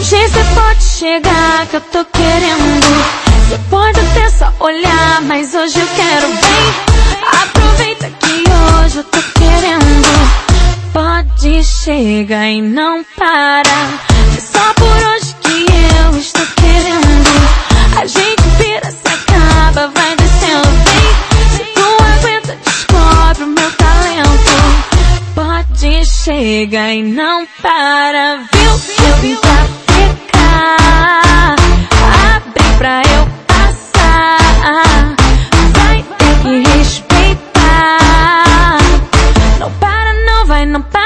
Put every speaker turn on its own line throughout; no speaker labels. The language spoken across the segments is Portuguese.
Hoje você pode chegar que eu tô querendo. Você pode até só olhar, mas hoje eu quero bem. Aproveita que hoje eu tô querendo. Pode chegar e não para. Pode chegar e não para, viu? Eu vim pra ficar. Abre pra eu passar. Vai ter que respeitar. Não para, não vai, não para,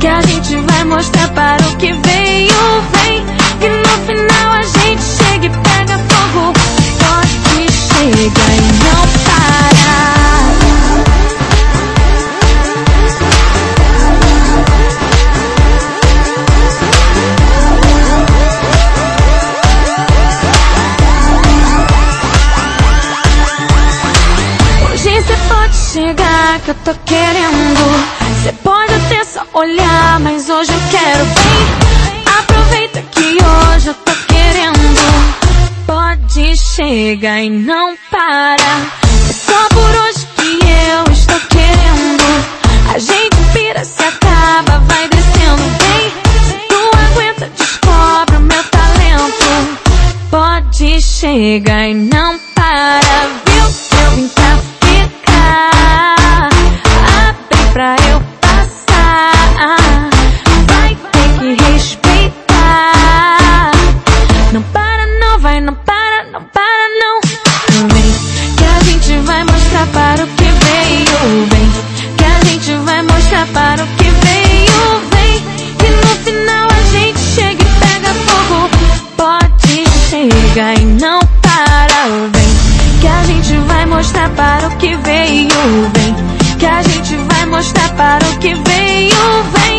que a gente vai mostrar para o que veio. Vem, que no final a gente chega e pega fogo. Pode chegar e não para. Hoje você pode chegar que eu tô querendo. Você pode só olhar, mas hoje eu quero bem. Aproveita que hoje eu tô querendo. Pode chegar e não para. É só por hoje que eu estou querendo. A gente vira, se acaba, vai descendo bem. Se tu aguenta, descobre o meu talento. Pode chegar e não para, viu? Eu vim não para, não para, não. Vem, que a gente vai mostrar para o que veio. Vem, que a gente vai mostrar para o que veio. Vem, que no final a gente chega e pega fogo. Pode chegar e não para. Vem, que a gente vai mostrar para o que veio. Vem, que a gente vai mostrar para o que veio. Vem.